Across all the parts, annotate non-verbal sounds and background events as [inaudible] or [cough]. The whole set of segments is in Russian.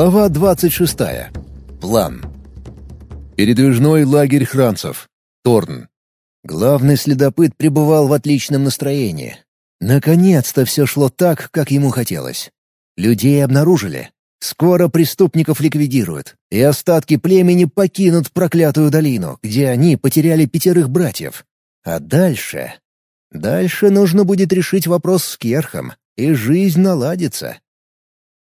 Глава 26. План. Передвижной лагерь хранцев. Торн. Главный следопыт пребывал в отличном настроении. Наконец-то все шло так, как ему хотелось. Людей обнаружили. Скоро преступников ликвидируют, и остатки племени покинут проклятую долину, где они потеряли пятерых братьев. А дальше... Дальше нужно будет решить вопрос с Керхом, и жизнь наладится.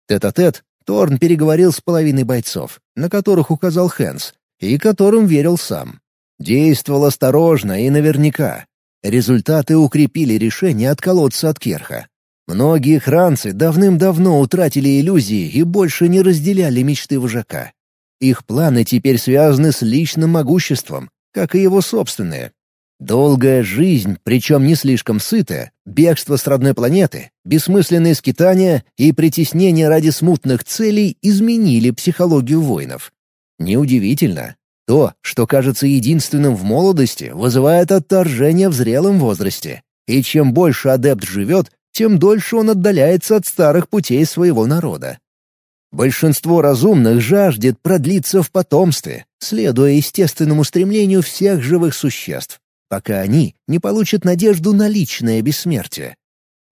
Тет-а-тет Торн переговорил с половиной бойцов, на которых указал Хэнс, и которым верил сам. Действовал осторожно и наверняка. Результаты укрепили решение отколоться от Керха. Многие хранцы давным-давно утратили иллюзии и больше не разделяли мечты вожака. Их планы теперь связаны с личным могуществом, как и его собственные. Долгая жизнь, причем не слишком сытая, бегство с родной планеты, бессмысленные скитания и притеснение ради смутных целей изменили психологию воинов. Неудивительно. То, что кажется единственным в молодости, вызывает отторжение в зрелом возрасте. И чем больше адепт живет, тем дольше он отдаляется от старых путей своего народа. Большинство разумных жаждет продлиться в потомстве, следуя естественному стремлению всех живых существ пока они не получат надежду на личное бессмертие.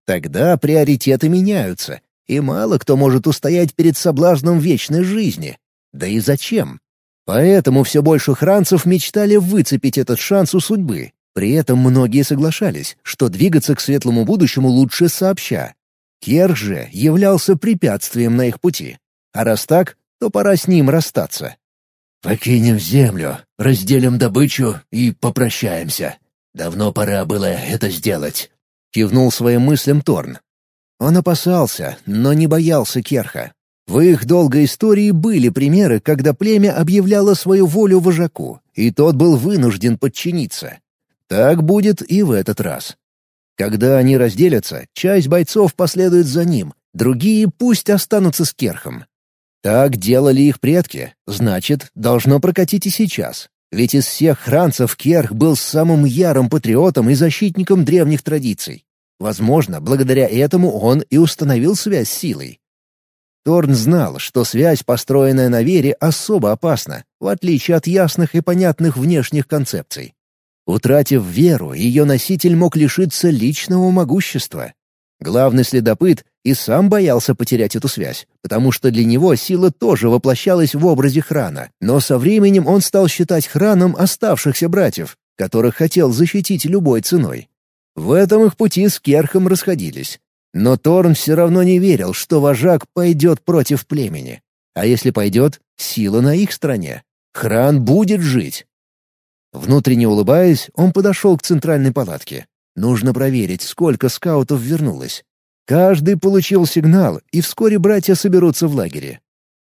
Тогда приоритеты меняются, и мало кто может устоять перед соблазном вечной жизни. Да и зачем? Поэтому все больше хранцев мечтали выцепить этот шанс у судьбы. При этом многие соглашались, что двигаться к светлому будущему лучше сообща. Керх же являлся препятствием на их пути. А раз так, то пора с ним расстаться. «Покинем землю, разделим добычу и попрощаемся. Давно пора было это сделать», — кивнул своим мыслям Торн. Он опасался, но не боялся Керха. В их долгой истории были примеры, когда племя объявляло свою волю вожаку, и тот был вынужден подчиниться. Так будет и в этот раз. Когда они разделятся, часть бойцов последует за ним, другие пусть останутся с Керхом. Так делали их предки, значит, должно прокатить и сейчас. Ведь из всех хранцев Керх был самым ярым патриотом и защитником древних традиций. Возможно, благодаря этому он и установил связь с силой. Торн знал, что связь, построенная на вере, особо опасна, в отличие от ясных и понятных внешних концепций. Утратив веру, ее носитель мог лишиться личного могущества. Главный следопыт и сам боялся потерять эту связь, потому что для него сила тоже воплощалась в образе храна, но со временем он стал считать храном оставшихся братьев, которых хотел защитить любой ценой. В этом их пути с Керхом расходились. Но Торн все равно не верил, что вожак пойдет против племени. А если пойдет, сила на их стороне. Хран будет жить. Внутренне улыбаясь, он подошел к центральной палатке. Нужно проверить, сколько скаутов вернулось. Каждый получил сигнал, и вскоре братья соберутся в лагере.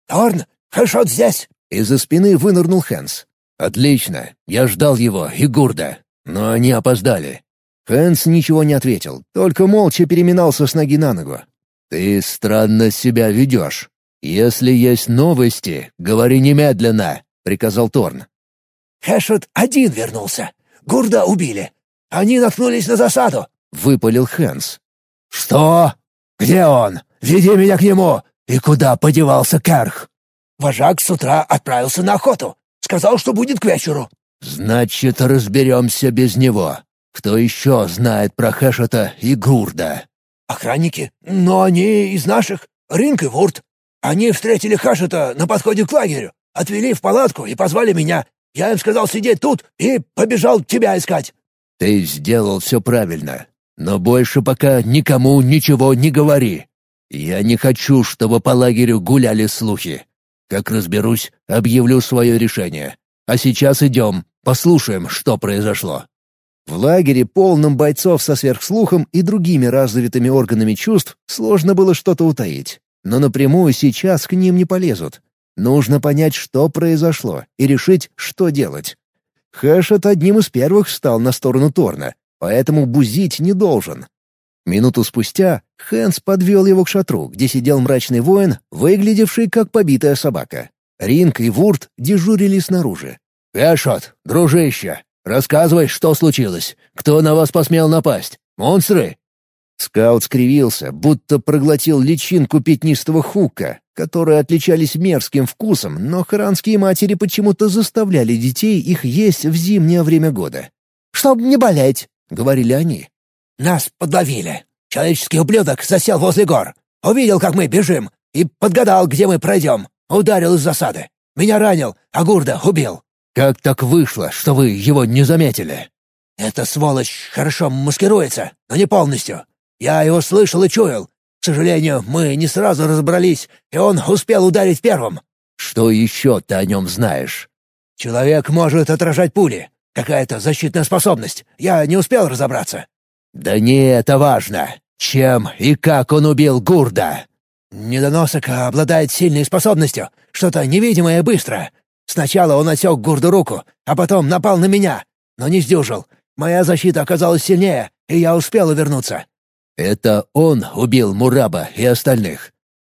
«Торн, Хэшот здесь!» Из-за спины вынырнул Хэнс. «Отлично, я ждал его и Гурда, но они опоздали». Хэнс ничего не ответил, только молча переминался с ноги на ногу. «Ты странно себя ведешь. Если есть новости, говори немедленно», — приказал Торн. «Хэшот один вернулся. Гурда убили. Они наткнулись на засаду», — выпалил Хэнс. «Что? Где он? Веди меня к нему! И куда подевался Керх?» «Вожак с утра отправился на охоту. Сказал, что будет к вечеру». «Значит, разберемся без него. Кто еще знает про Хэшета и Гурда?» «Охранники. Но они из наших. Ринк и Вурт. Они встретили Хэшета на подходе к лагерю, отвели в палатку и позвали меня. Я им сказал сидеть тут и побежал тебя искать». «Ты сделал все правильно. Но больше пока никому ничего не говори. Я не хочу, чтобы по лагерю гуляли слухи. Как разберусь, объявлю свое решение. А сейчас идем, послушаем, что произошло». В лагере, полном бойцов со сверхслухом и другими развитыми органами чувств, сложно было что-то утаить. Но напрямую сейчас к ним не полезут. Нужно понять, что произошло, и решить, что делать. Хэшет одним из первых встал на сторону Торна, поэтому бузить не должен. Минуту спустя Хэнс подвел его к шатру, где сидел мрачный воин, выглядевший как побитая собака. Ринг и Вурт дежурили снаружи. «Эшот, дружище, рассказывай, что случилось. Кто на вас посмел напасть? Монстры?» Скаут скривился, будто проглотил личинку пятнистого хука, которые отличались мерзким вкусом, но харанские матери почему-то заставляли детей их есть в зимнее время года. «Чтоб не болеть», — говорили они. «Нас подловили. Человеческий ублюдок засел возле гор. Увидел, как мы бежим, и подгадал, где мы пройдем. Ударил из засады. Меня ранил, а Гурда убил». «Как так вышло, что вы его не заметили?» «Эта сволочь хорошо маскируется, но не полностью. Я его слышал и чуял. К сожалению, мы не сразу разобрались, и он успел ударить первым». «Что еще ты о нем знаешь?» «Человек может отражать пули. Какая-то защитная способность. Я не успел разобраться». «Да не это важно. Чем и как он убил Гурда?» «Недоносок обладает сильной способностью. Что-то невидимое и быстрое. Сначала он отсек Гурду руку, а потом напал на меня, но не сдюжил. Моя защита оказалась сильнее, и я успел увернуться. «Это он убил Мураба и остальных?»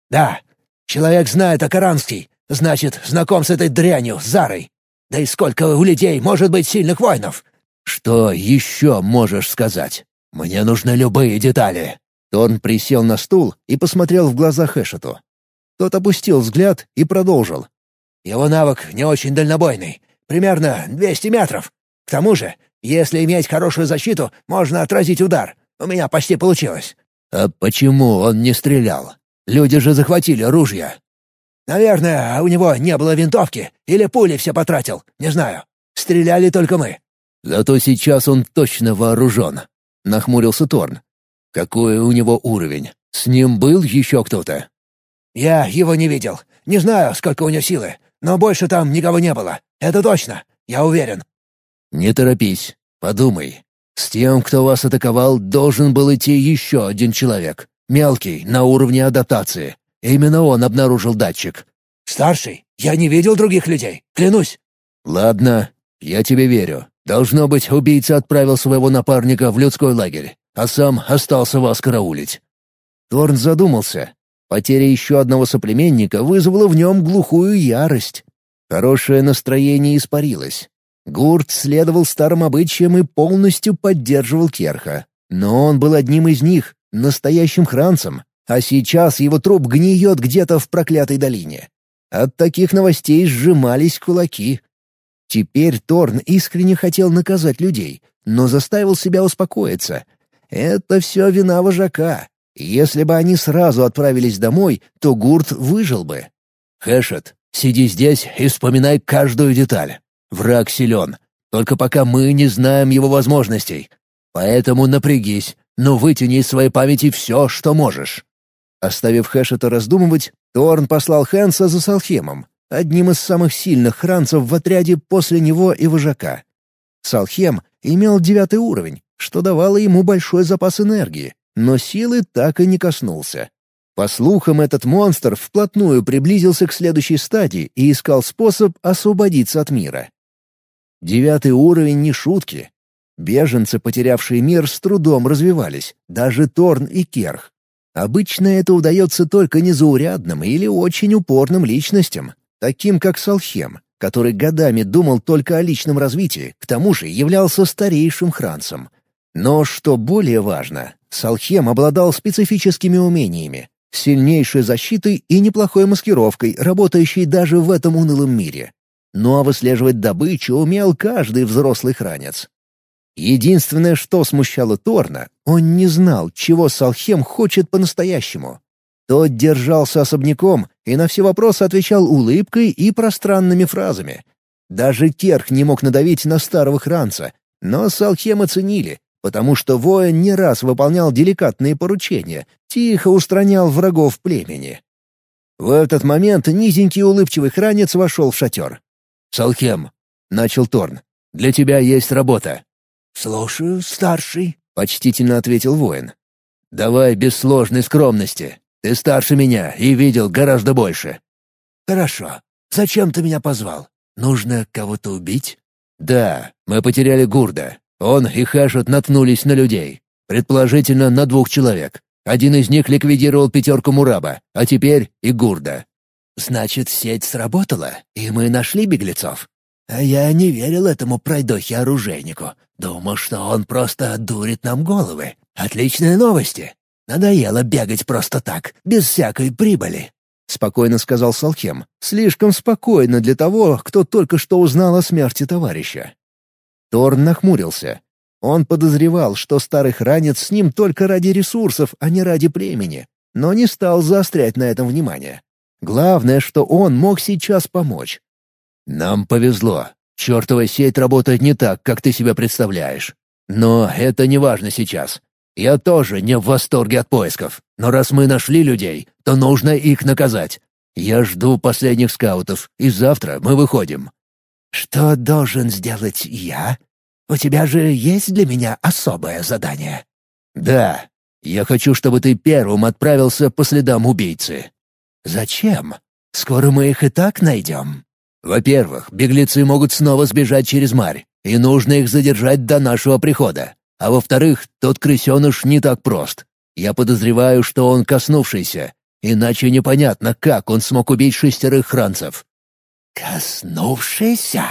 «Да. Человек знает о Каранский, значит, знаком с этой дрянью, Зарой. Да и сколько у людей может быть сильных воинов?» «Что еще можешь сказать? Мне нужны любые детали». Торн присел на стул и посмотрел в глаза Хэшету. Тот опустил взгляд и продолжил. «Его навык не очень дальнобойный, примерно 200 метров. К тому же, если иметь хорошую защиту, можно отразить удар. У меня почти получилось». «А почему он не стрелял? Люди же захватили ружья». «Наверное, у него не было винтовки, или пули все потратил, не знаю. Стреляли только мы». «Зато сейчас он точно вооружен», — нахмурился Торн. «Какой у него уровень? С ним был еще кто-то?» «Я его не видел. Не знаю, сколько у него силы, но больше там никого не было. Это точно, я уверен». «Не торопись, подумай. С тем, кто вас атаковал, должен был идти еще один человек. Мелкий, на уровне адаптации. Именно он обнаружил датчик. «Старший, я не видел других людей, клянусь». «Ладно, я тебе верю. Должно быть, убийца отправил своего напарника в людской лагерь, а сам остался вас караулить». Торн задумался. Потеря еще одного соплеменника вызвала в нем глухую ярость. Хорошее настроение испарилось. Гурт следовал старым обычаям и полностью поддерживал Керха. Но он был одним из них, настоящим хранцем, а сейчас его труп гниет где-то в проклятой долине. От таких новостей сжимались кулаки. Теперь Торн искренне хотел наказать людей, но заставил себя успокоиться. Это все вина вожака. Если бы они сразу отправились домой, то Гурт выжил бы. «Хэшет, сиди здесь и вспоминай каждую деталь. Враг силен, только пока мы не знаем его возможностей. Поэтому напрягись, но вытяни из своей памяти все, что можешь». Оставив Хэшета раздумывать, Торн послал Хэнса за Салхемом, одним из самых сильных хранцев в отряде после него и вожака. Салхем имел девятый уровень, что давало ему большой запас энергии, но силы так и не коснулся. По слухам, этот монстр вплотную приблизился к следующей стадии и искал способ освободиться от мира. Девятый уровень не шутки. Беженцы, потерявшие мир, с трудом развивались, даже Торн и Керх. Обычно это удается только незаурядным или очень упорным личностям, таким как Салхем, который годами думал только о личном развитии, к тому же являлся старейшим хранцем. Но, что более важно, Салхем обладал специфическими умениями, сильнейшей защитой и неплохой маскировкой, работающей даже в этом унылом мире. Ну а выслеживать добычу умел каждый взрослый хранец. Единственное, что смущало Торна, он не знал, чего Салхем хочет по-настоящему. Тот держался особняком и на все вопросы отвечал улыбкой и пространными фразами. Даже Керх не мог надавить на старого хранца, но Салхем оценили, потому что воин не раз выполнял деликатные поручения, тихо устранял врагов племени. В этот момент низенький улыбчивый хранец вошел в шатер. «Салхем», — начал Торн, — «для тебя есть работа». «Слушаю, старший», — почтительно ответил воин. «Давай без сложной скромности. Ты старше меня и видел гораздо больше». «Хорошо. Зачем ты меня позвал? Нужно кого-то убить?» «Да, мы потеряли Гурда. Он и Хэшет наткнулись на людей. Предположительно, на двух человек. Один из них ликвидировал пятерку Мураба, а теперь и Гурда. «Значит, сеть сработала, и мы нашли беглецов?» А я не верил этому пройдохе-оружейнику. Думал, что он просто дурит нам головы. Отличные новости. Надоело бегать просто так, без всякой прибыли. — спокойно сказал Салхем. «Слишком спокойно для того, кто только что узнал о смерти товарища». Торн нахмурился. Он подозревал, что старый хранец с ним только ради ресурсов, а не ради племени, но не стал заострять на этом внимание. Главное, что он мог сейчас помочь. «Нам повезло. Чертова сеть работает не так, как ты себя представляешь. Но это не важно сейчас. Я тоже не в восторге от поисков, но раз мы нашли людей, то нужно их наказать. Я жду последних скаутов, и завтра мы выходим». «Что должен сделать я? У тебя же есть для меня особое задание?» «Да. Я хочу, чтобы ты первым отправился по следам убийцы». «Зачем? Скоро мы их и так найдем». «Во-первых, беглецы могут снова сбежать через Марь, и нужно их задержать до нашего прихода. А во-вторых, тот крысеныш не так прост. Я подозреваю, что он коснувшийся, иначе непонятно, как он смог убить шестерых хранцев». «Коснувшийся?»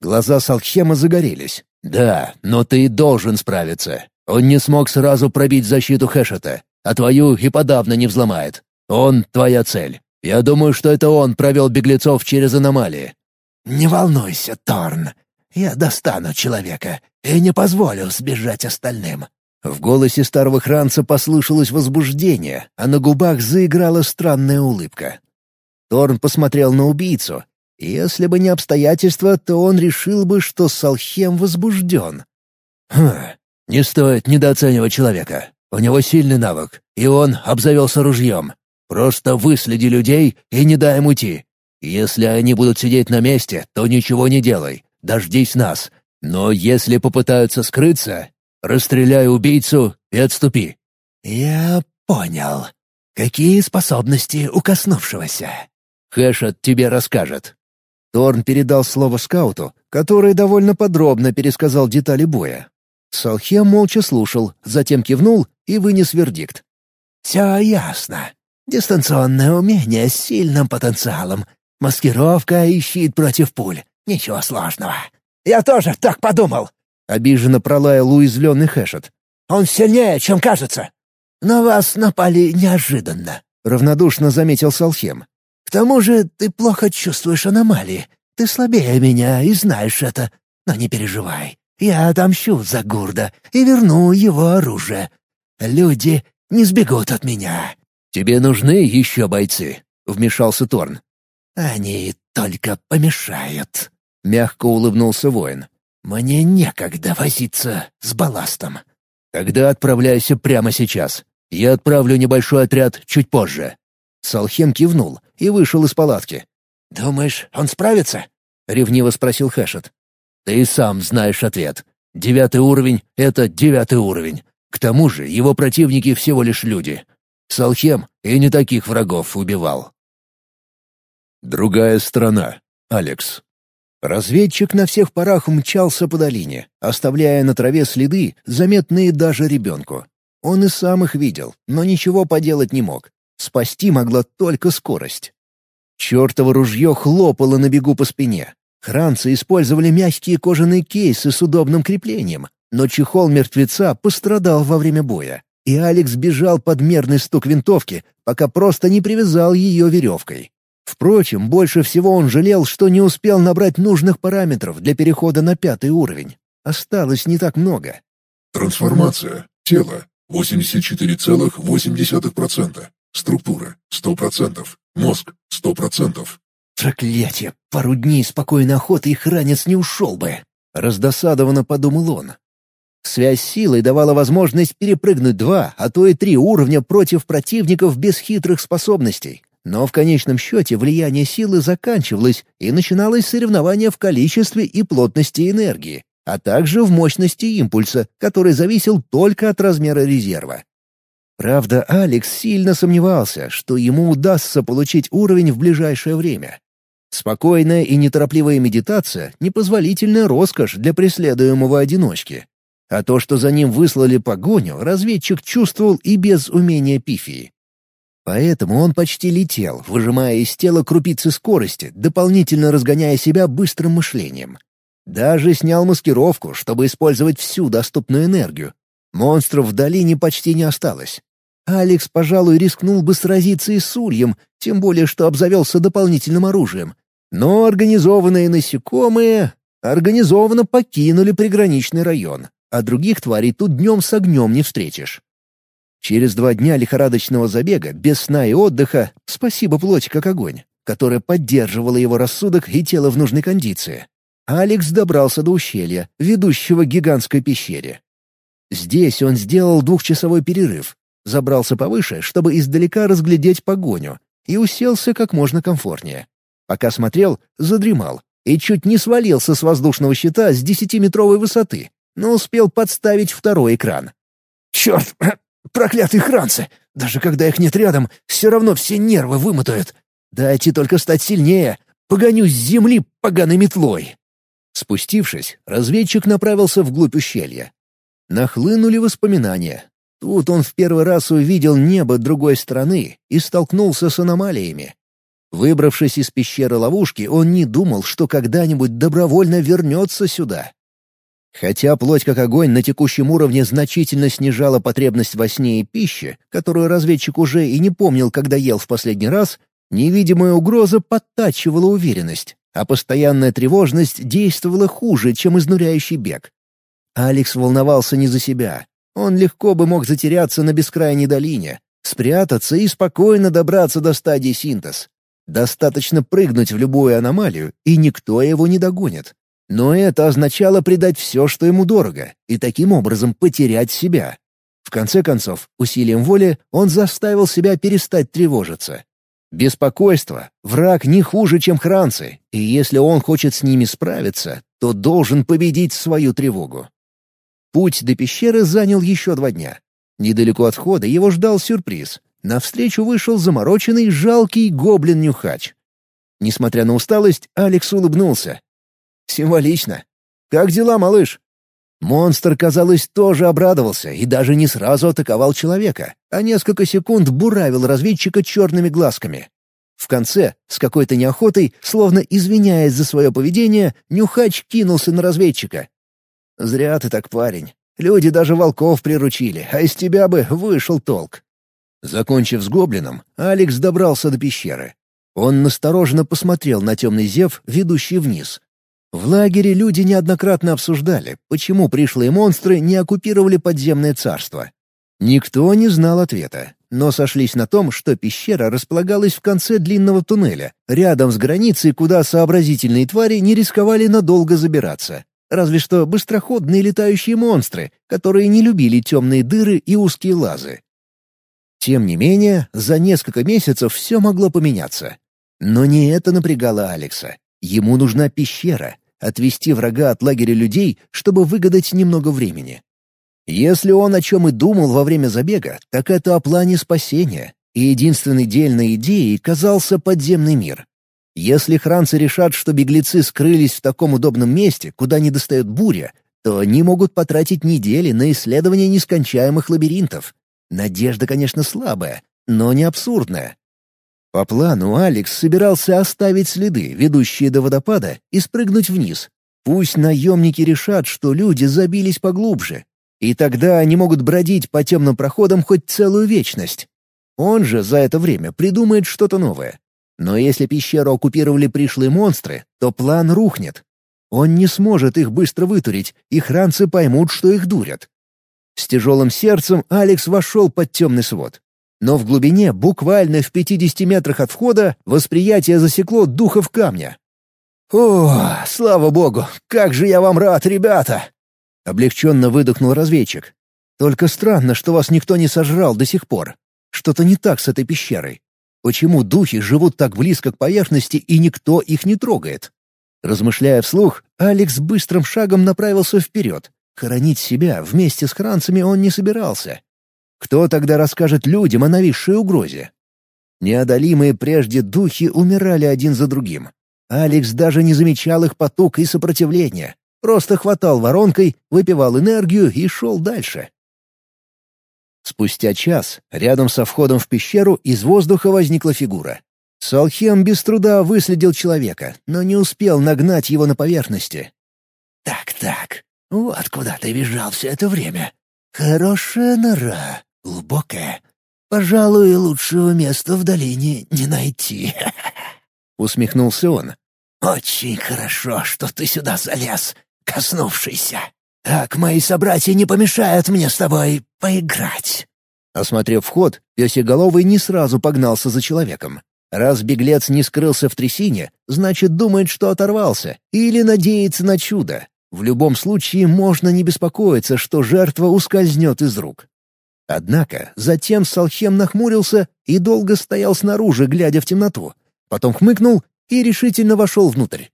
Глаза Салхема загорелись. «Да, но ты должен справиться. Он не смог сразу пробить защиту Хэшета, а твою и подавно не взломает. Он — твоя цель. Я думаю, что это он провел беглецов через аномалии». «Не волнуйся, Торн. Я достану человека и не позволю сбежать остальным». В голосе старого хранца послышалось возбуждение, а на губах заиграла странная улыбка. Торн посмотрел на убийцу. Если бы не обстоятельства, то он решил бы, что Салхем возбужден. «Хм, не стоит недооценивать человека. У него сильный навык, и он обзавелся ружьем. Просто выследи людей и не дай им уйти. Если они будут сидеть на месте, то ничего не делай дождись нас. Но если попытаются скрыться, расстреляй убийцу и отступи». «Я понял. Какие способности у коснувшегося?» «Хэшет тебе расскажет». Торн передал слово скауту, который довольно подробно пересказал детали боя. Салхем молча слушал, затем кивнул и вынес вердикт. «Все ясно. Дистанционное умение с сильным потенциалом. Маскировка и щит против пуль. Ничего сложного. Я тоже так подумал. Обиженно пролаял уязвленный Хэшет. Он сильнее, чем кажется. На вас напали неожиданно. Равнодушно заметил Салхем. К тому же ты плохо чувствуешь аномалии. Ты слабее меня и знаешь это. Но не переживай. Я отомщу за Гурда и верну его оружие. Люди не сбегут от меня. «Тебе нужны еще бойцы?» — вмешался Торн. «Они только помешают», — мягко улыбнулся воин. «Мне некогда возиться с балластом». «Тогда отправляйся прямо сейчас. Я отправлю небольшой отряд чуть позже». Салхем кивнул и вышел из палатки. «Думаешь, он справится?» — ревниво спросил Хэшет. «Ты сам знаешь ответ. Девятый уровень — это девятый уровень. К тому же его противники всего лишь люди. Салхем и не таких врагов убивал». Другая страна. Алекс. Разведчик на всех парах мчался по долине, оставляя на траве следы, заметные даже ребенку. Он и сам их видел, но ничего поделать не мог. Спасти могла только скорость. Чёртово ружье хлопало на бегу по спине. Хранцы использовали мягкие кожаные кейсы с удобным креплением, но чехол мертвеца пострадал во время боя, и Алекс бежал под мерный стук винтовки, пока просто не привязал ее веревкой. Впрочем, больше всего он жалел, что не успел набрать нужных параметров для перехода на пятый уровень. Осталось не так много. Трансформация. Тело. 84,8%. Структура. 100%. Мозг. 100%. Проклятие! Пару дней спокойной охоты их ранец не ушел бы. Раздосадованно подумал он. Связь силой давала возможность перепрыгнуть два, а то и три уровня против противников без хитрых способностей. Но в конечном счете влияние силы заканчивалось, и начиналось соревнование в количестве и плотности энергии, а также в мощности импульса, который зависел только от размера резерва. Правда, Алекс сильно сомневался, что ему удастся получить уровень в ближайшее время. Спокойная и неторопливая медитация — непозволительная роскошь для преследуемого одиночки. А то, что за ним выслали погоню, разведчик чувствовал и без умения пифии. Поэтому он почти летел, выжимая из тела крупицы скорости, дополнительно разгоняя себя быстрым мышлением. Даже снял маскировку, чтобы использовать всю доступную энергию. Монстров в долине почти не осталось. Алекс, пожалуй, рискнул бы сразиться и с ульем, тем более что обзавелся дополнительным оружием. Но организованные насекомые организованно покинули приграничный район, а других тварей тут днем с огнем не встретишь. Через два дня лихорадочного забега, без сна и отдыха, спасибо плоть как огонь, которая поддерживала его рассудок и тело в нужной кондиции, Алекс добрался до ущелья, ведущего к гигантской пещере. Здесь он сделал двухчасовой перерыв, забрался повыше, чтобы издалека разглядеть погоню, и уселся как можно комфортнее. Пока смотрел, задремал и чуть не свалился с воздушного щита с десятиметровой высоты, но успел подставить второй экран. «Черт! [clears throat] Проклятые хранцы! Даже когда их нет рядом, все равно все нервы вымотают. Дайте только стать сильнее, погоню с земли поганой метлой!» Спустившись, разведчик направился вглубь ущелья. Нахлынули воспоминания. Тут он в первый раз увидел небо другой стороны и столкнулся с аномалиями. Выбравшись из пещеры ловушки, он не думал, что когда-нибудь добровольно вернется сюда. Хотя плоть как огонь на текущем уровне значительно снижала потребность во сне и пище, которую разведчик уже и не помнил, когда ел в последний раз, невидимая угроза подтачивала уверенность, а постоянная тревожность действовала хуже, чем изнуряющий бег. Алекс волновался не за себя. Он легко бы мог затеряться на бескрайней долине, спрятаться и спокойно добраться до стадии синтез. Достаточно прыгнуть в любую аномалию, и никто его не догонит. Но это означало предать все, что ему дорого, и таким образом потерять себя. В конце концов, усилием воли он заставил себя перестать тревожиться. Беспокойство — враг не хуже, чем хранцы, и если он хочет с ними справиться, то должен победить свою тревогу. Путь до пещеры занял еще два дня. Недалеко от входа его ждал сюрприз. Навстречу вышел замороченный, жалкий гоблин-нюхач. Несмотря на усталость, Алекс улыбнулся. «Символично. Как дела, малыш?» Монстр, казалось, тоже обрадовался и даже не сразу атаковал человека, а несколько секунд буравил разведчика черными глазками. В конце, с какой-то неохотой, словно извиняясь за свое поведение, Нюхач кинулся на разведчика. «Зря ты так, парень. Люди даже волков приручили, а из тебя бы вышел толк». Закончив с гоблином, Алекс добрался до пещеры. Он настороженно посмотрел на темный зев, ведущий вниз, в лагере люди неоднократно обсуждали, почему пришлые монстры не оккупировали подземное царство. Никто не знал ответа, но сошлись на том, что пещера располагалась в конце длинного туннеля, рядом с границей, куда сообразительные твари не рисковали надолго забираться. Разве что быстроходные летающие монстры, которые не любили темные дыры и узкие лазы. Тем не менее, за несколько месяцев все могло поменяться. Но не это напрягало Алекса. Ему нужна пещера, отвести врага от лагеря людей, чтобы выгадать немного времени. Если он о чем и думал во время забега, так это о плане спасения, и единственной дельной идеей казался подземный мир. Если хранцы решат, что беглецы скрылись в таком удобном месте, куда не достает буря, то они могут потратить недели на исследование нескончаемых лабиринтов. Надежда, конечно, слабая, но не абсурдная. По плану Алекс собирался оставить следы, ведущие до водопада, и спрыгнуть вниз. Пусть наемники решат, что люди забились поглубже, и тогда они могут бродить по темным проходам хоть целую вечность. Он же за это время придумает что-то новое. Но если пещеру оккупировали пришлые монстры, то план рухнет. Он не сможет их быстро вытурить, и хранцы поймут, что их дурят. С тяжелым сердцем Алекс вошел под темный свод. Но в глубине, буквально в 50 метрах от входа, восприятие засекло духов камня. «О, слава богу! Как же я вам рад, ребята!» Облегченно выдохнул разведчик. «Только странно, что вас никто не сожрал до сих пор. Что-то не так с этой пещерой. Почему духи живут так близко к поверхности и никто их не трогает?» Размышляя вслух, Алекс быстрым шагом направился вперед. Хоронить себя вместе с хранцами он не собирался. Кто тогда расскажет людям о нависшей угрозе? Неодолимые прежде духи умирали один за другим. Алекс даже не замечал их поток и сопротивления. Просто хватал воронкой, выпивал энергию и шел дальше. Спустя час, рядом со входом в пещеру, из воздуха возникла фигура. Салхем без труда выследил человека, но не успел нагнать его на поверхности. «Так-так, вот куда ты бежал все это время. Хорошая нора, глубокая. Пожалуй, лучшего места в долине не найти». [laughs] Усмехнулся он. «Очень хорошо, что ты сюда залез, коснувшийся. Так мои собратья не помешают мне с тобой поиграть». Осмотрев вход, песеголовый не сразу погнался за человеком. Раз беглец не скрылся в трясине, значит, думает, что оторвался, или надеется на чудо. В любом случае, можно не беспокоиться, что жертва ускользнет из рук. Однако затем Салхем нахмурился и долго стоял снаружи, глядя в темноту. Потом хмыкнул и решительно вошел внутрь.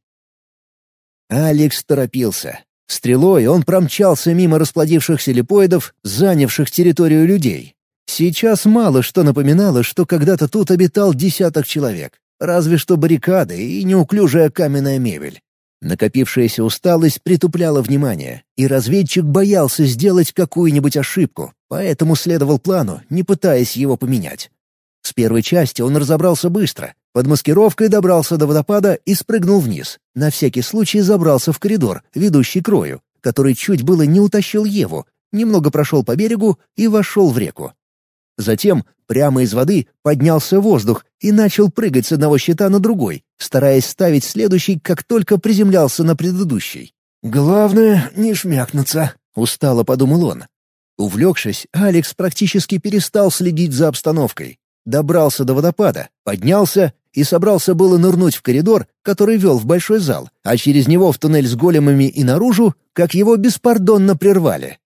Алекс торопился. Стрелой он промчался мимо расплодившихся липоидов, занявших территорию людей. Сейчас мало что напоминало, что когда-то тут обитал десяток человек. Разве что баррикады и неуклюжая каменная мебель. Накопившаяся усталость притупляла внимание, и разведчик боялся сделать какую-нибудь ошибку, поэтому следовал плану, не пытаясь его поменять. С первой части он разобрался быстро, под маскировкой добрался до водопада и спрыгнул вниз. На всякий случай забрался в коридор, ведущий к рою, который чуть было не утащил Еву, немного прошел по берегу и вошел в реку. Затем прямо из воды поднялся воздух и начал прыгать с одного щита на другой, стараясь ставить следующий, как только приземлялся на предыдущий. «Главное — не шмякнуться», — устало подумал он. Увлекшись, Алекс практически перестал следить за обстановкой. Добрался до водопада, поднялся и собрался было нырнуть в коридор, который вел в большой зал, а через него в туннель с големами и наружу, как его беспардонно прервали.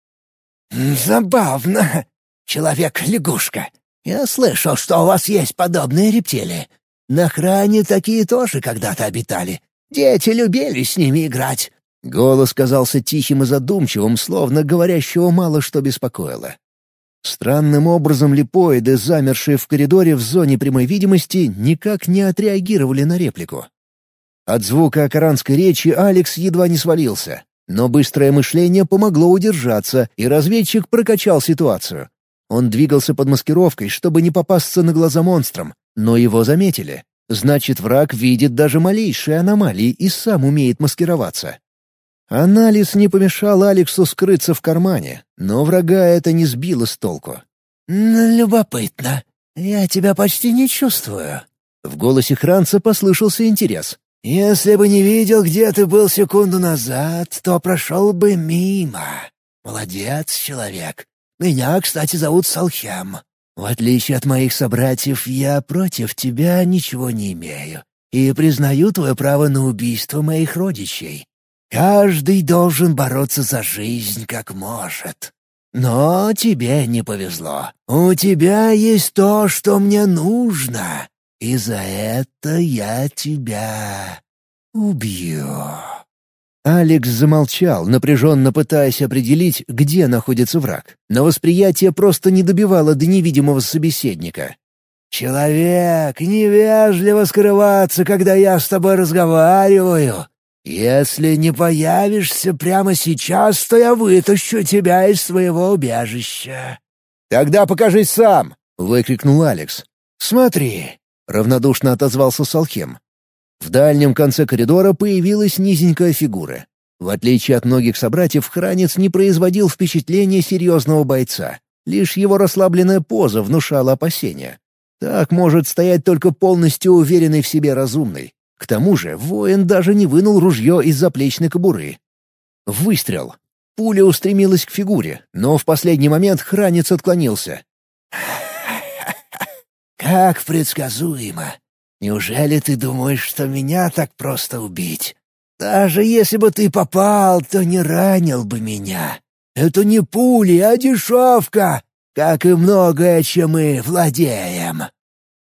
«Забавно. Человек-лягушка. Я слышал, что у вас есть подобные рептилии. На хране такие тоже когда-то обитали. Дети любили с ними играть». Голос казался тихим и задумчивым, словно говорящего мало что беспокоило. Странным образом липоиды, замершие в коридоре в зоне прямой видимости, никак не отреагировали на реплику. От звука акаранской речи Алекс едва не свалился, но быстрое мышление помогло удержаться, и разведчик прокачал ситуацию. Он двигался под маскировкой, чтобы не попасться на глаза монстрам, но его заметили. Значит, враг видит даже малейшие аномалии и сам умеет маскироваться. Анализ не помешал Алексу скрыться в кармане, но врага это не сбило с толку. «Любопытно. Я тебя почти не чувствую». В голосе Хранца послышался интерес. «Если бы не видел, где ты был секунду назад, то прошел бы мимо. Молодец, человек. Меня, кстати, зовут Салхем. В отличие от моих собратьев, я против тебя ничего не имею и признаю твое право на убийство моих родичей. Каждый должен бороться за жизнь как может. Но тебе не повезло. У тебя есть то, что мне нужно, и за это я тебя убью». Алекс замолчал, напряженно пытаясь определить, где находится враг. Но восприятие просто не добивало до невидимого собеседника. «Человек, невежливо скрываться, когда я с тобой разговариваю. Если не появишься прямо сейчас, то я вытащу тебя из своего убежища». «Тогда покажись сам!» — выкрикнул Алекс. «Смотри!» — равнодушно отозвался Салхем. В дальнем конце коридора появилась низенькая фигура. В отличие от многих собратьев, хранец не производил впечатления серьезного бойца. Лишь его расслабленная поза внушала опасения. Так может стоять только полностью уверенный в себе разумный. К тому же воин даже не вынул ружье из заплечной кобуры. Выстрел. Пуля устремилась к фигуре, но в последний момент хранец отклонился. [laughs] «Как предсказуемо!» Неужели ты думаешь, что меня так просто убить? Даже если бы ты попал, то не ранил бы меня. Это не пули, а дешевка, как и многое, чем мы владеем».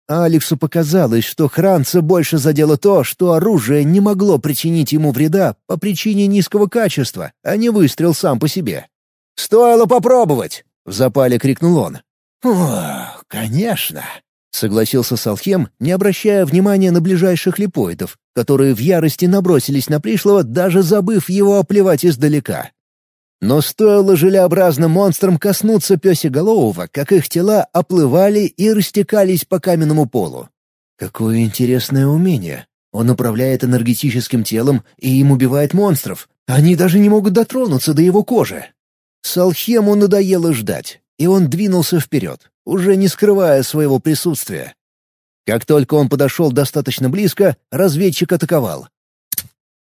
Алексу показалось, что Хранца больше задело то, что оружие не могло причинить ему вреда по причине низкого качества, а не выстрел сам по себе. «Стоило попробовать!» — в запале крикнул он. «О, конечно!» — согласился Салхем, не обращая внимания на ближайших липоидов, которые в ярости набросились на пришлого, даже забыв его оплевать издалека. Но стоило желеобразным монстрам коснуться пёсеголового, как их тела оплывали и растекались по каменному полу. Какое интересное умение. Он управляет энергетическим телом и им убивает монстров. Они даже не могут дотронуться до его кожи. Салхему надоело ждать, и он двинулся вперед, уже не скрывая своего присутствия. Как только он подошел достаточно близко, разведчик атаковал.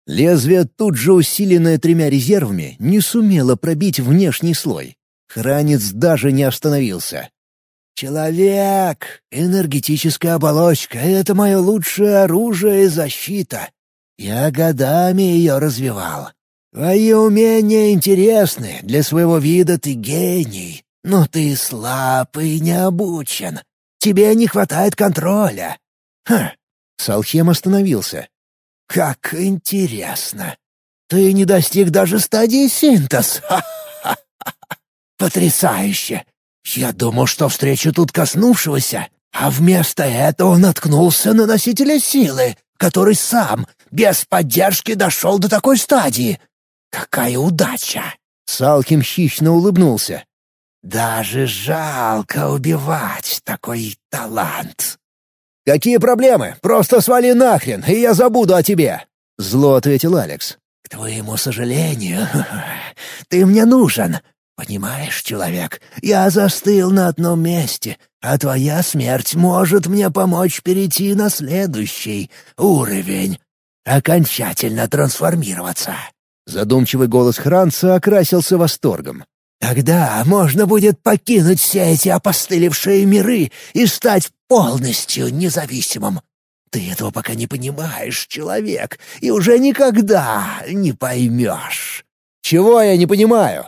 Лезвие, тут же усиленное тремя резервами, не сумело пробить внешний слой. Хранец даже не остановился. «Человек! Энергетическая оболочка — это мое лучшее оружие и защита. Я годами ее развивал. Твои умения интересны, для своего вида ты гений, но ты слаб и не обучен. Тебе не хватает контроля». «Ха!» Салхем остановился. «Как интересно! Ты не достиг даже стадии синтез! [laughs] Ха-ха-ха! Потрясающе! Я думал, что встречу тут коснувшегося, а вместо этого наткнулся на носителя силы, который сам, без поддержки, дошел до такой стадии. Какая удача!» Салким хищно улыбнулся. «Даже жалко убивать такой талант». «Какие проблемы? Просто свали нахрен, и я забуду о тебе!» — зло ответил Алекс. «К твоему сожалению, [laughs] ты мне нужен. Понимаешь, человек, я застыл на одном месте, а твоя смерть может мне помочь перейти на следующий уровень, окончательно трансформироваться». Задумчивый голос Хранца окрасился восторгом. «Тогда можно будет покинуть все эти опостылевшие миры и стать полностью независимым. Ты этого пока не понимаешь, человек, и уже никогда не поймешь». «Чего я не понимаю?»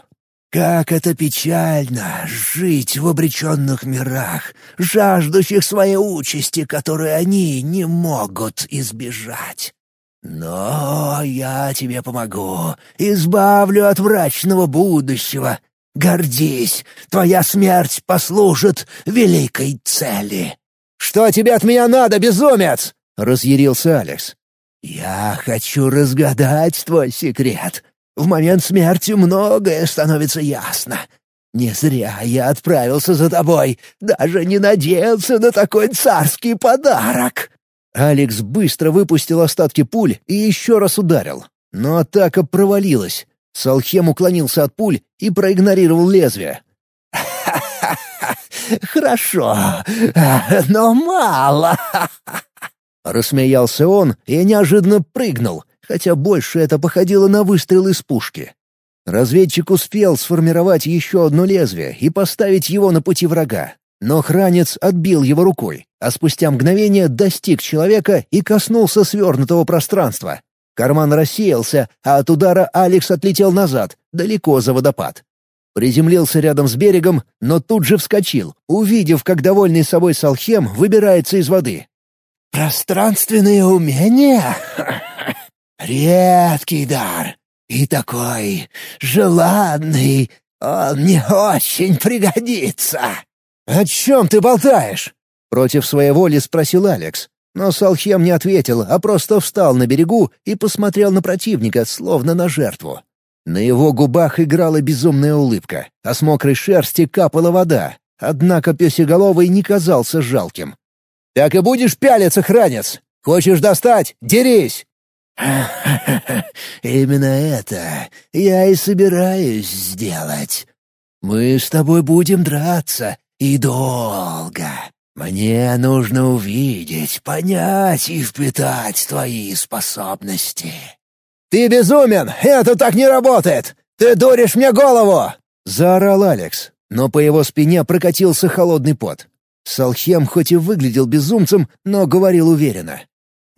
Как это печально — жить в обреченных мирах, жаждущих своей участи, которую они не могут избежать. Но я тебе помогу, избавлю от мрачного будущего. Гордись, твоя смерть послужит великой цели». «Что тебе от меня надо, безумец?» — разъярился Алекс. «Я хочу разгадать твой секрет», в момент смерти многое становится ясно. Не зря я отправился за тобой, даже не надеялся на такой царский подарок». Алекс быстро выпустил остатки пуль и еще раз ударил. Но атака провалилась. Салхем уклонился от пуль и проигнорировал лезвие. [laughs] «Хорошо, но мало!» [laughs] Рассмеялся он и неожиданно прыгнул, хотя больше это походило на выстрел из пушки. Разведчик успел сформировать еще одно лезвие и поставить его на пути врага. Но хранец отбил его рукой, а спустя мгновение достиг человека и коснулся свернутого пространства. Карман рассеялся, а от удара Алекс отлетел назад, далеко за водопад. Приземлился рядом с берегом, но тут же вскочил, увидев, как довольный собой Салхем выбирается из воды. «Пространственные умения? [laughs] Редкий дар. И такой желанный. Он мне очень пригодится. «О чем ты болтаешь?» — против своей воли спросил Алекс. Но Салхем не ответил, а просто встал на берегу и посмотрел на противника, словно на жертву. На его губах играла безумная улыбка, а с мокрой шерсти капала вода. Однако песеголовый не казался жалким. «Так и будешь пялиться, хранец! Хочешь достать? Дерись!» [laughs] Именно это я и собираюсь сделать. Мы с тобой будем драться, и долго. Мне нужно увидеть, понять и впитать твои способности». «Ты безумен! Это так не работает! Ты дуришь мне голову!» — заорал Алекс, но по его спине прокатился холодный пот. Салхем хоть и выглядел безумцем, но говорил уверенно.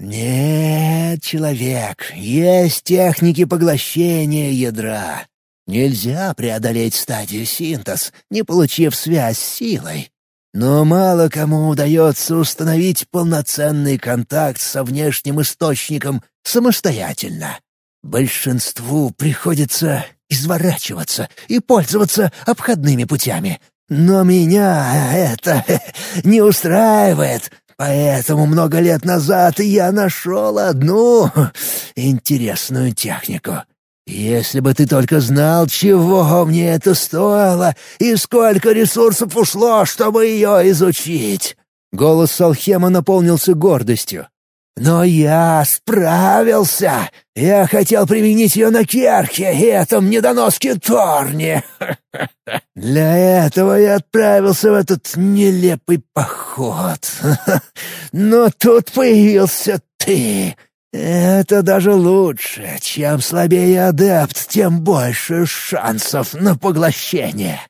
«Нет, человек, есть техники поглощения ядра. Нельзя преодолеть стадию синтез, не получив связь с силой. Но мало кому удается установить полноценный контакт со внешним источником самостоятельно. Большинству приходится изворачиваться и пользоваться обходными путями. Но меня это [laughs] не устраивает, Поэтому много лет назад я нашел одну [laughs] интересную технику. Если бы ты только знал, чего мне это стоило и сколько ресурсов ушло, чтобы ее изучить!» Голос Салхема наполнился гордостью. «Но я справился! Я хотел применить ее на Керхе и этом недоноске Торне! [laughs] Для этого я отправился в этот нелепый поход. [laughs] Но тут появился ты. Это даже лучше. Чем слабее адепт, тем больше шансов на поглощение».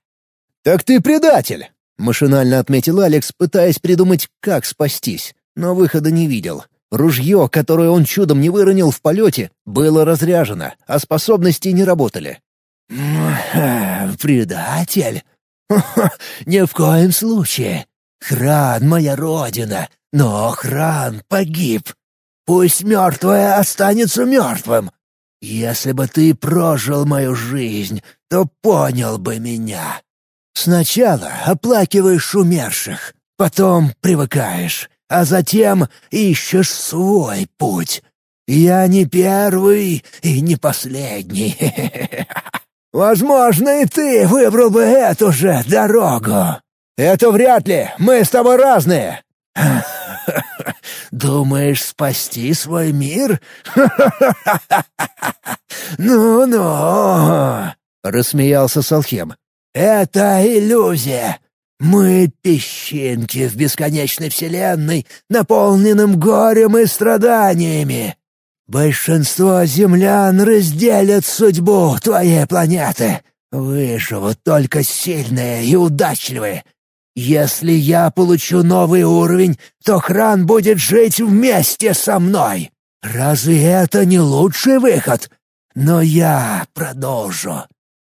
«Так ты предатель!» — машинально отметил Алекс, пытаясь придумать, как спастись, но выхода не видел. Ружье, которое он чудом не выронил в полете, было разряжено, а способности не работали. «Предатель? [laughs] Ни в коем случае. Хран — моя родина, но Хран погиб. Пусть мертвое останется мертвым. Если бы ты прожил мою жизнь, то понял бы меня. Сначала оплакиваешь умерших, потом привыкаешь, а затем ищешь свой путь. Я не первый и не последний. [laughs] Возможно, и ты выбрал бы эту же дорогу. Это вряд ли. Мы с тобой разные. [laughs] [laughs] Думаешь спасти свой мир? [laughs] Ну-ну, рассмеялся Салхем. Это иллюзия. Мы — песчинки в бесконечной вселенной, наполненным горем и страданиями. Большинство землян разделят судьбу твоей планеты. Выживут только сильные и удачливые. Если я получу новый уровень, то Хран будет жить вместе со мной. Разве это не лучший выход? Но я продолжу.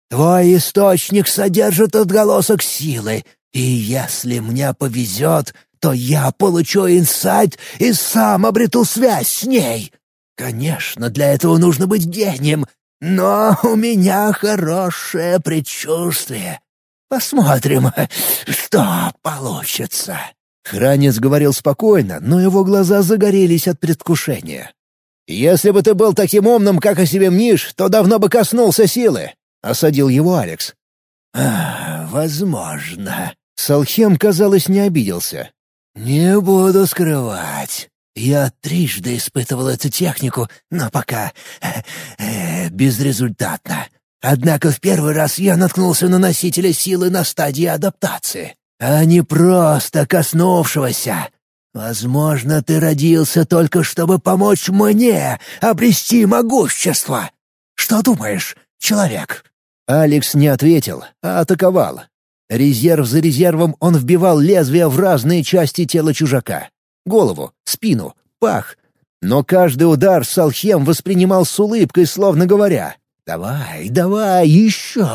Твой источник содержит отголосок силы, и если мне повезет, то я получу инсайт и сам обрету связь с ней. Конечно, для этого нужно быть гением, но у меня хорошее предчувствие. Посмотрим, [laughs] что получится». Хранец говорил спокойно, но его глаза загорелись от предвкушения. «Если бы ты был таким умным, как о себе мнишь, то давно бы коснулся силы», — осадил его Алекс. А, «Возможно». Салхем, казалось, не обиделся. «Не буду скрывать. Я трижды испытывал эту технику, но пока [laughs] э, безрезультатно. Однако в первый раз я наткнулся на носителя силы на стадии адаптации, а не просто коснувшегося. Возможно, ты родился только чтобы помочь мне обрести могущество. Что думаешь, человек?» Алекс не ответил, а атаковал. Резерв за резервом он вбивал лезвие в разные части тела чужака. Голову, спину, пах. Но каждый удар Салхем воспринимал с улыбкой, словно говоря «Давай, давай, еще!»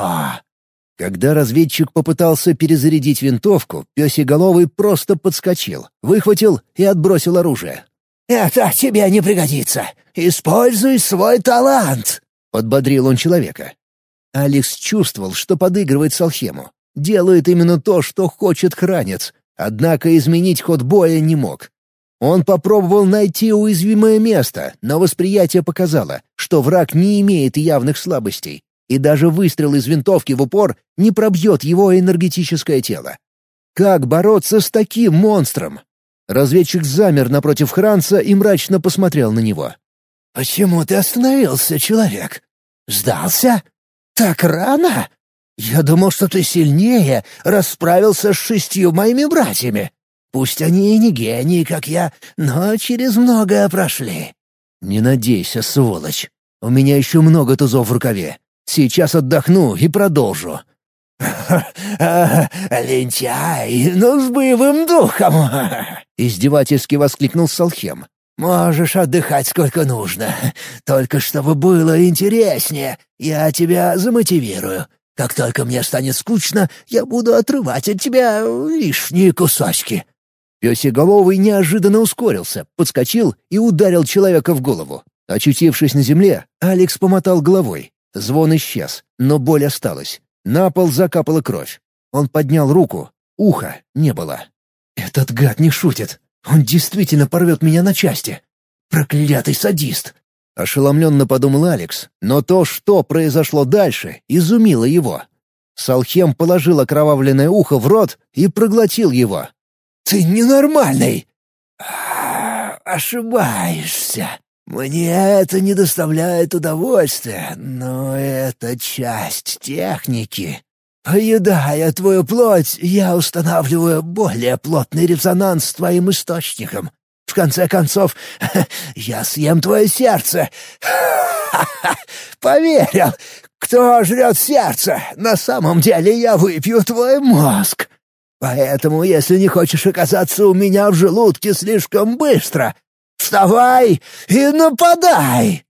Когда разведчик попытался перезарядить винтовку, пёсеголовый просто подскочил, выхватил и отбросил оружие. «Это тебе не пригодится! Используй свой талант!» — подбодрил он человека. Алекс чувствовал, что подыгрывает Салхему. Делает именно то, что хочет хранец, однако изменить ход боя не мог. Он попробовал найти уязвимое место, но восприятие показало, что враг не имеет явных слабостей, и даже выстрел из винтовки в упор не пробьет его энергетическое тело. Как бороться с таким монстром? Разведчик замер напротив Хранца и мрачно посмотрел на него. «Почему ты остановился, человек? Сдался?» «Так рано? Я думал, что ты сильнее расправился с шестью моими братьями. Пусть они и не гении, как я, но через многое прошли». «Не надейся, сволочь. У меня еще много тузов в рукаве. Сейчас отдохну и продолжу». [laughs] «Лентяй, но с боевым духом!» [laughs] — издевательски воскликнул Салхем. «Можешь отдыхать сколько нужно. Только чтобы было интереснее, я тебя замотивирую. Как только мне станет скучно, я буду отрывать от тебя лишние кусочки». Песеголовый неожиданно ускорился, подскочил и ударил человека в голову. Очутившись на земле, Алекс помотал головой. Звон исчез, но боль осталась. На пол закапала кровь. Он поднял руку. Уха не было. «Этот гад не шутит. Он действительно порвет меня на части. Проклятый садист!» Ошеломленно подумал Алекс, но то, что произошло дальше, изумило его. Салхем положил окровавленное ухо в рот и проглотил его. «Ты ненормальный!» а, «Ошибаешься. Мне это не доставляет удовольствия, но это часть техники. Поедая твою плоть, я устанавливаю более плотный резонанс с твоим источником. В конце концов, [laughs] я съем твое сердце. [laughs] Поверил. Кто жрет сердце? На самом деле я выпью твой мозг. Поэтому, если не хочешь оказаться у меня в желудке слишком быстро, вставай и нападай!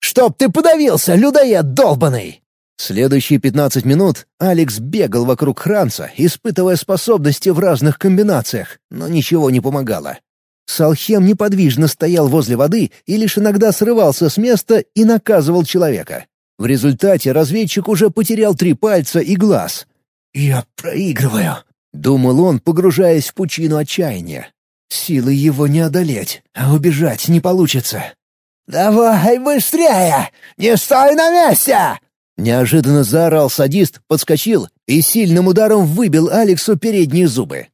Чтоб ты подавился, людоед долбаный! Следующие пятнадцать минут Алекс бегал вокруг Хранца, испытывая способности в разных комбинациях, но ничего не помогало. Салхем неподвижно стоял возле воды и лишь иногда срывался с места и наказывал человека. В результате разведчик уже потерял три пальца и глаз. «Я проигрываю», — думал он, погружаясь в пучину отчаяния. «Силы его не одолеть, а убежать не получится». «Давай быстрее! Не стой на месте!» Неожиданно заорал садист, подскочил и сильным ударом выбил Алексу передние зубы.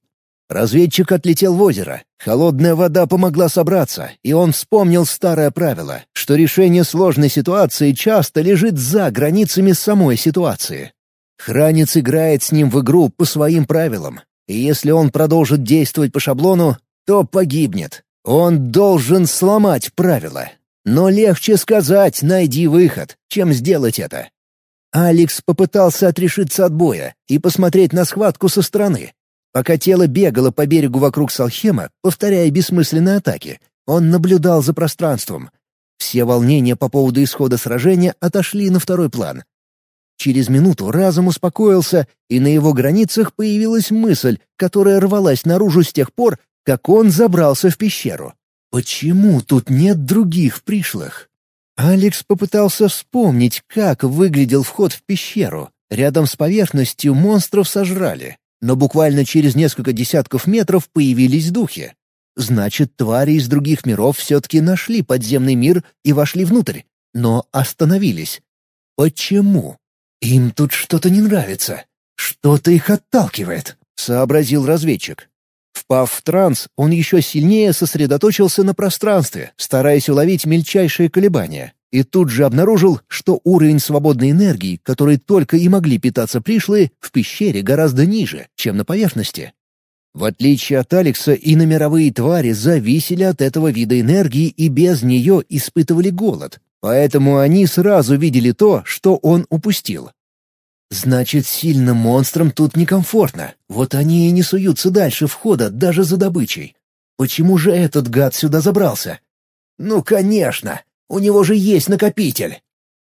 Разведчик отлетел в озеро. Холодная вода помогла собраться, и он вспомнил старое правило, что решение сложной ситуации часто лежит за границами самой ситуации. Хранец играет с ним в игру по своим правилам, и если он продолжит действовать по шаблону, то погибнет. Он должен сломать правила. Но легче сказать «найди выход», чем сделать это. Алекс попытался отрешиться от боя и посмотреть на схватку со стороны. Пока тело бегало по берегу вокруг Салхема, повторяя бессмысленные атаки, он наблюдал за пространством. Все волнения по поводу исхода сражения отошли на второй план. Через минуту разум успокоился, и на его границах появилась мысль, которая рвалась наружу с тех пор, как он забрался в пещеру. Почему тут нет других пришлых? Алекс попытался вспомнить, как выглядел вход в пещеру. Рядом с поверхностью монстров сожрали, но буквально через несколько десятков метров появились духи. Значит, твари из других миров все-таки нашли подземный мир и вошли внутрь, но остановились. Почему? Им тут что-то не нравится. Что-то их отталкивает, — сообразил разведчик. Впав в транс, он еще сильнее сосредоточился на пространстве, стараясь уловить мельчайшие колебания, и тут же обнаружил, что уровень свободной энергии, которой только и могли питаться пришлые, в пещере гораздо ниже, чем на поверхности. В отличие от Алекса, иномировые твари зависели от этого вида энергии и без нее испытывали голод, поэтому они сразу видели то, что он упустил. Значит, сильным монстрам тут некомфортно. Вот они и не суются дальше входа даже за добычей. Почему же этот гад сюда забрался? Ну, конечно, у него же есть накопитель.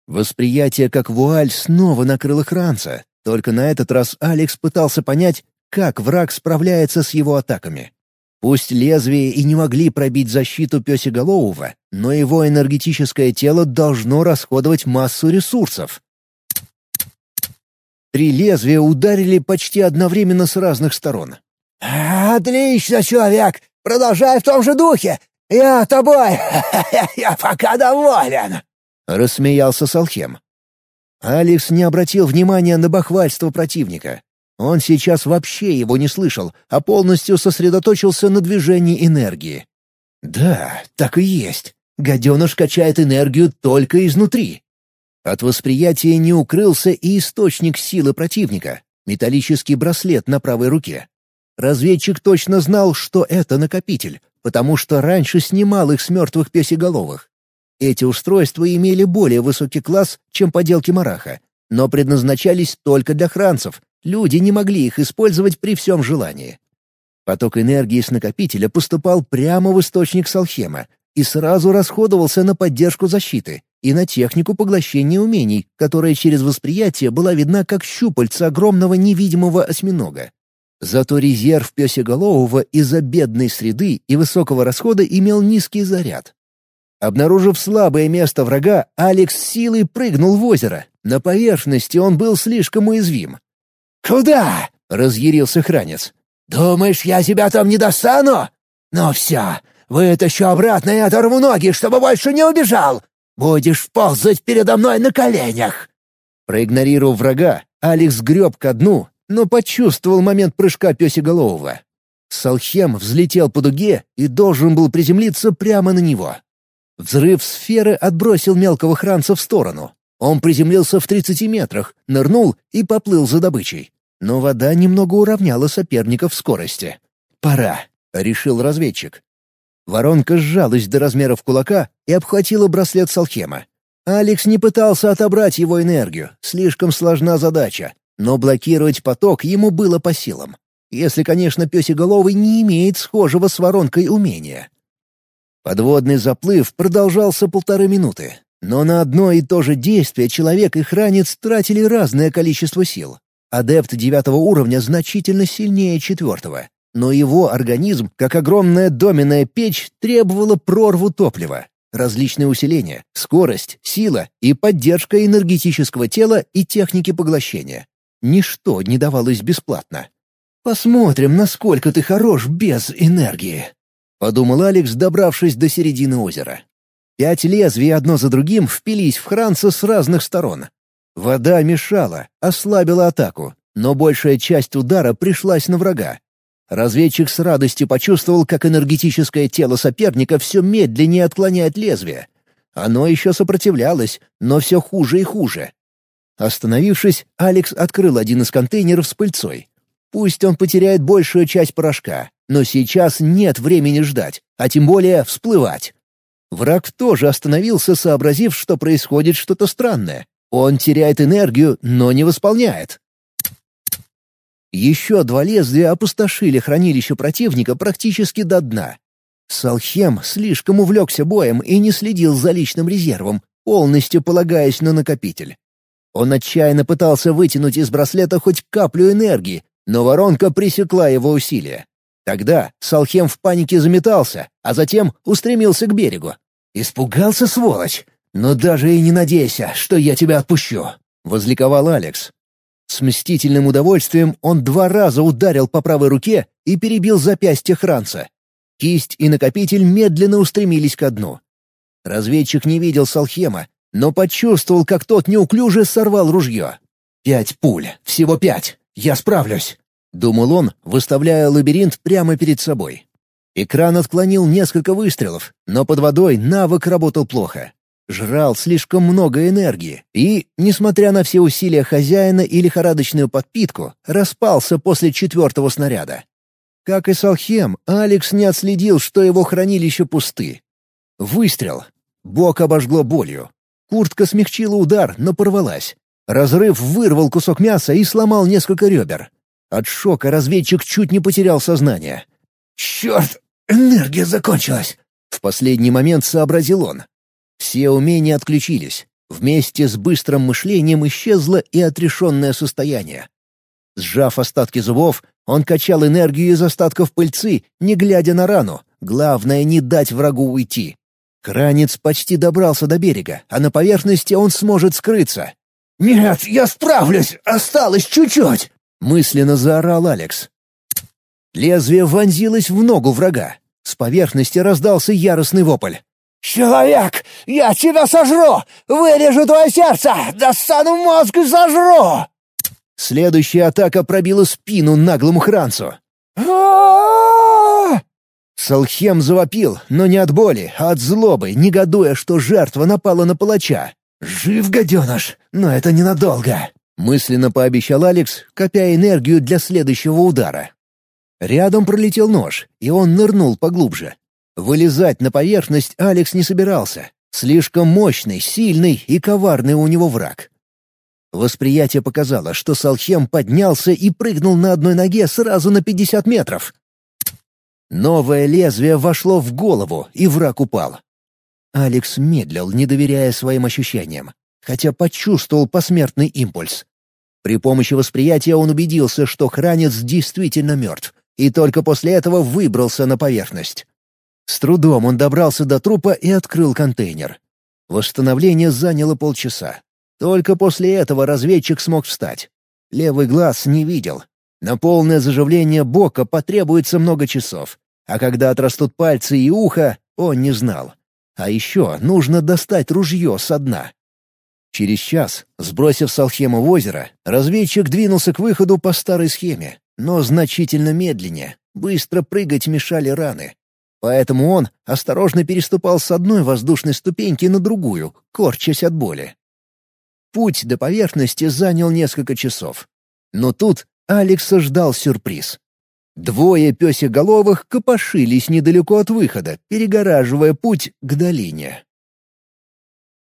Восприятие как вуаль снова накрыло Хранца. Только на этот раз Алекс пытался понять, как враг справляется с его атаками. Пусть лезвия и не могли пробить защиту пёсеголового, но его энергетическое тело должно расходовать массу ресурсов. Три лезвия ударили почти одновременно с разных сторон. «Отлично, человек! Продолжай в том же духе! Я тобой! [laughs] Я пока доволен!» — рассмеялся Салхем. Алекс не обратил внимания на бахвальство противника. Он сейчас вообще его не слышал, а полностью сосредоточился на движении энергии. «Да, так и есть. Гаденыш качает энергию только изнутри. От восприятия не укрылся и источник силы противника — металлический браслет на правой руке. Разведчик точно знал, что это накопитель, потому что раньше снимал их с мертвых песеголовых. Эти устройства имели более высокий класс, чем поделки Мараха, но предназначались только для хранцев, люди не могли их использовать при всем желании. Поток энергии с накопителя поступал прямо в источник Салхема и сразу расходовался на поддержку защиты, и на технику поглощения умений, которая через восприятие была видна как щупальца огромного невидимого осьминога. Зато резерв пёсеголового из-за бедной среды и высокого расхода имел низкий заряд. Обнаружив слабое место врага, Алекс силой прыгнул в озеро. На поверхности он был слишком уязвим. «Куда?» — разъярился хранец. «Думаешь, я тебя там не достану? Ну все, вытащу обратно и оторву ноги, чтобы больше не убежал. Будешь ползать передо мной на коленях!» Проигнорировав врага, Алекс греб ко дну, но почувствовал момент прыжка пёсеголового. Салхем взлетел по дуге и должен был приземлиться прямо на него. Взрыв сферы отбросил мелкого хранца в сторону. Он приземлился в 30 метрах, нырнул и поплыл за добычей. Но вода немного уравняла соперников в скорости. «Пора», — решил разведчик. Воронка сжалась до размеров кулака и обхватила браслет Салхема. Алекс не пытался отобрать его энергию, слишком сложна задача, но блокировать поток ему было по силам. Если, конечно, пёсеголовый не имеет схожего с воронкой умения. Подводный заплыв продолжался полторы минуты, но на одно и то же действие человек и хранец тратили разное количество сил. Адепт девятого уровня значительно сильнее четвертого, но его организм, как огромная доменная печь, требовала прорву топлива. Различные усиления, скорость, сила и поддержка энергетического тела и техники поглощения. Ничто не давалось бесплатно. «Посмотрим, насколько ты хорош без энергии», — подумал Алекс, добравшись до середины озера. Пять лезвий одно за другим впились в Хранца с разных сторон. Вода мешала, ослабила атаку, но большая часть удара пришлась на врага. Разведчик с радостью почувствовал, как энергетическое тело соперника все медленнее отклоняет лезвие. Оно еще сопротивлялось, но все хуже и хуже. Остановившись, Алекс открыл один из контейнеров с пыльцой. Пусть он потеряет большую часть порошка, но сейчас нет времени ждать, а тем более всплывать. Враг тоже остановился, сообразив, что происходит что-то странное. Он теряет энергию, но не восполняет. Еще два лезвия опустошили хранилище противника практически до дна. Салхем слишком увлекся боем и не следил за личным резервом, полностью полагаясь на накопитель. Он отчаянно пытался вытянуть из браслета хоть каплю энергии, но воронка пресекла его усилия. Тогда Салхем в панике заметался, а затем устремился к берегу. «Испугался, сволочь! Но даже и не надейся, что я тебя отпущу!» — возликовал Алекс. С мстительным удовольствием он два раза ударил по правой руке и перебил запястье Хранца. Кисть и накопитель медленно устремились ко дну. Разведчик не видел Салхема, но почувствовал, как тот неуклюже сорвал ружье. «Пять пуль, всего пять, я справлюсь!» — думал он, выставляя лабиринт прямо перед собой. Экран отклонил несколько выстрелов, но под водой навык работал плохо. Жрал слишком много энергии и, несмотря на все усилия хозяина и лихорадочную подпитку, распался после четвертого снаряда. Как и Салхем, Алекс не отследил, что его хранилища пусты. Выстрел. Бок обожгло болью. Куртка смягчила удар, но порвалась. Разрыв вырвал кусок мяса и сломал несколько ребер. От шока разведчик чуть не потерял сознание. «Черт! Энергия закончилась!» В последний момент сообразил он. Все умения отключились. Вместе с быстрым мышлением исчезло и отрешенное состояние. Сжав остатки зубов, он качал энергию из остатков пыльцы, не глядя на рану. Главное — не дать врагу уйти. Кранец почти добрался до берега, а на поверхности он сможет скрыться. «Нет, я справлюсь! Осталось чуть-чуть!» — мысленно заорал Алекс. Лезвие вонзилось в ногу врага. С поверхности раздался яростный вопль. «Человек, я тебя сожру! Вырежу твое сердце! Достану мозг и сожру!» Следующая атака пробила спину наглому Хранцу. Салхем завопил, но не от боли, а от злобы, негодуя, что жертва напала на палача. «Жив, гаденыш, но это ненадолго», — мысленно пообещал Алекс, копя энергию для следующего удара. Рядом пролетел нож, и он нырнул поглубже. Вылезать на поверхность Алекс не собирался. Слишком мощный, сильный и коварный у него враг. Восприятие показало, что Салхем поднялся и прыгнул на одной ноге сразу на 50 метров. Новое лезвие вошло в голову, и враг упал. Алекс медлил, не доверяя своим ощущениям, хотя почувствовал посмертный импульс. При помощи восприятия он убедился, что хранец действительно мертв, и только после этого выбрался на поверхность. С трудом он добрался до трупа и открыл контейнер. Восстановление заняло полчаса. Только после этого разведчик смог встать. Левый глаз не видел, на полное заживление бока потребуется много часов, а когда отрастут пальцы и ухо, он не знал. А еще нужно достать ружье со дна. Через час, сбросив Салхема в озеро, разведчик двинулся к выходу по старой схеме, но значительно медленнее. Быстро прыгать мешали раны. Поэтому он осторожно переступал с одной воздушной ступеньки на другую, корчась от боли. Путь до поверхности занял несколько часов. Но тут Алекса ждал сюрприз. Двое пёсеголовых копошились недалеко от выхода, перегораживая путь к долине.